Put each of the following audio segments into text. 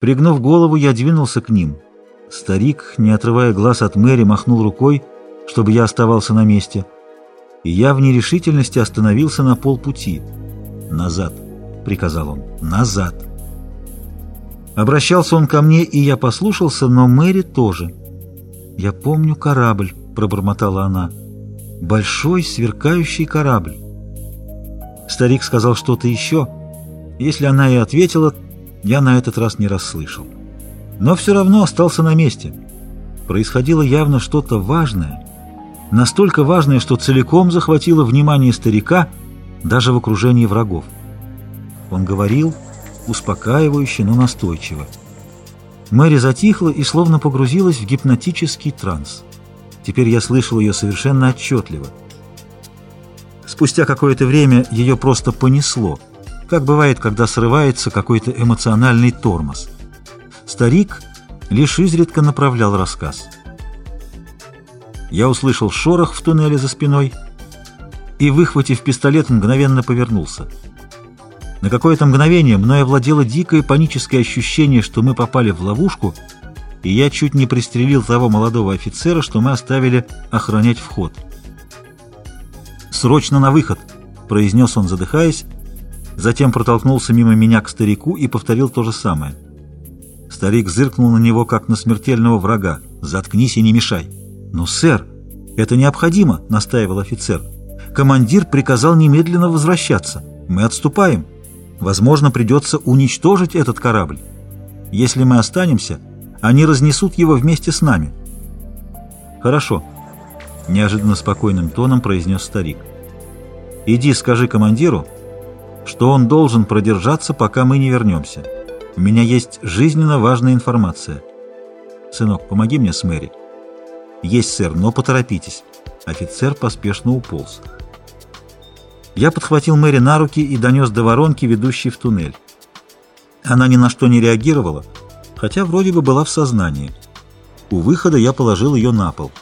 Пригнув голову, я двинулся к ним. Старик, не отрывая глаз от Мэри, махнул рукой, чтобы я оставался на месте. И я в нерешительности остановился на полпути. «Назад», — приказал он, — «назад». Обращался он ко мне, и я послушался, но Мэри тоже. «Я помню корабль», — пробормотала она. «Большой сверкающий корабль». Старик сказал что-то еще. Если она и ответила, я на этот раз не расслышал. Но все равно остался на месте. Происходило явно что-то важное, настолько важное, что целиком захватило внимание старика даже в окружении врагов. Он говорил успокаивающе, но настойчиво. Мэри затихла и словно погрузилась в гипнотический транс. Теперь я слышал ее совершенно отчетливо. Спустя какое-то время ее просто понесло — как бывает, когда срывается какой-то эмоциональный тормоз. Старик лишь изредка направлял рассказ. Я услышал шорох в туннеле за спиной и, выхватив пистолет, мгновенно повернулся. На какое-то мгновение мной овладело дикое паническое ощущение, что мы попали в ловушку, и я чуть не пристрелил того молодого офицера, что мы оставили охранять вход. «Срочно на выход!» — произнес он, задыхаясь, затем протолкнулся мимо меня к старику и повторил то же самое. Старик зыркнул на него, как на смертельного врага. «Заткнись и не мешай!» «Но, сэр, это необходимо!» — настаивал офицер. «Командир приказал немедленно возвращаться. Мы отступаем. Возможно, придется уничтожить этот корабль. Если мы останемся, они разнесут его вместе с нами». «Хорошо», — неожиданно спокойным тоном произнес старик. «Иди скажи командиру, что он должен продержаться, пока мы не вернемся. У меня есть жизненно важная информация. Сынок, помоги мне с Мэри. Есть, сэр, но поторопитесь. Офицер поспешно уполз. Я подхватил Мэри на руки и донес до воронки, ведущей в туннель. Она ни на что не реагировала, хотя вроде бы была в сознании. У выхода я положил ее на пол.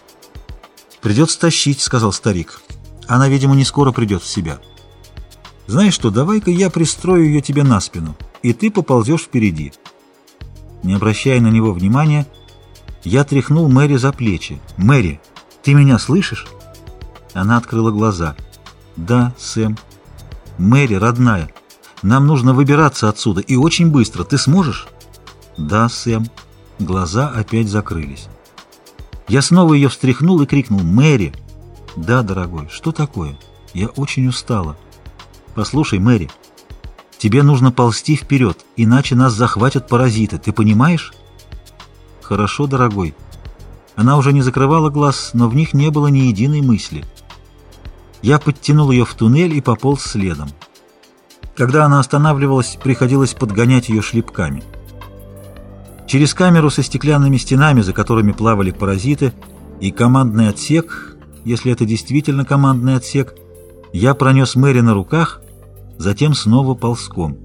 «Придется тащить», — сказал старик. «Она, видимо, не скоро придет в себя». Знаешь что, давай-ка я пристрою ее тебе на спину, и ты поползешь впереди. Не обращая на него внимания, я тряхнул Мэри за плечи. «Мэри, ты меня слышишь?» Она открыла глаза. «Да, Сэм». «Мэри, родная, нам нужно выбираться отсюда, и очень быстро. Ты сможешь?» «Да, Сэм». Глаза опять закрылись. Я снова ее встряхнул и крикнул «Мэри!» «Да, дорогой, что такое? Я очень устала». Послушай, Мэри, тебе нужно ползти вперед, иначе нас захватят паразиты, ты понимаешь? Хорошо, дорогой. Она уже не закрывала глаз, но в них не было ни единой мысли. Я подтянул ее в туннель и пополз следом. Когда она останавливалась, приходилось подгонять ее шлепками. Через камеру со стеклянными стенами, за которыми плавали паразиты, и командный отсек, если это действительно командный отсек, я пронес Мэри на руках затем снова ползком.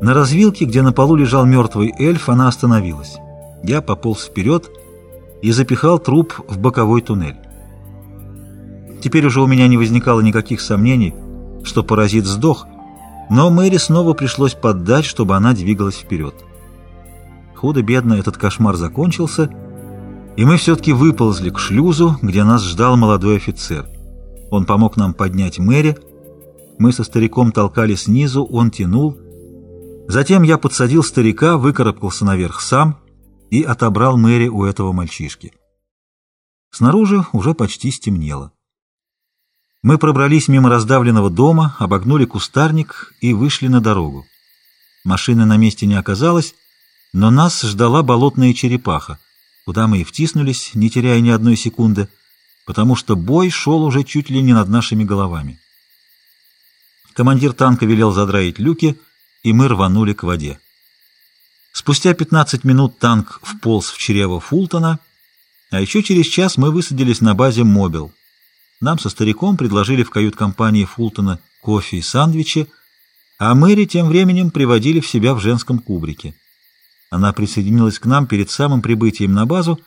На развилке, где на полу лежал мертвый эльф, она остановилась. Я пополз вперед и запихал труп в боковой туннель. Теперь уже у меня не возникало никаких сомнений, что паразит сдох, но Мэри снова пришлось поддать, чтобы она двигалась вперед. Худо-бедно этот кошмар закончился, и мы все-таки выползли к шлюзу, где нас ждал молодой офицер. Он помог нам поднять Мэри, мы со стариком толкали снизу, он тянул. Затем я подсадил старика, выкарабкался наверх сам и отобрал Мэри у этого мальчишки. Снаружи уже почти стемнело. Мы пробрались мимо раздавленного дома, обогнули кустарник и вышли на дорогу. Машины на месте не оказалось, но нас ждала болотная черепаха, куда мы и втиснулись, не теряя ни одной секунды, потому что бой шел уже чуть ли не над нашими головами. Командир танка велел задраить люки, и мы рванули к воде. Спустя 15 минут танк вполз в чрево Фултона, а еще через час мы высадились на базе «Мобил». Нам со стариком предложили в кают-компании Фултона кофе и сандвичи, а Мэри тем временем приводили в себя в женском кубрике. Она присоединилась к нам перед самым прибытием на базу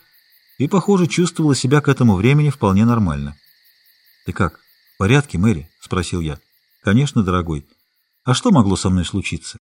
и, похоже, чувствовала себя к этому времени вполне нормально. «Ты как, в порядке, Мэри?» — спросил я. «Конечно, дорогой. А что могло со мной случиться?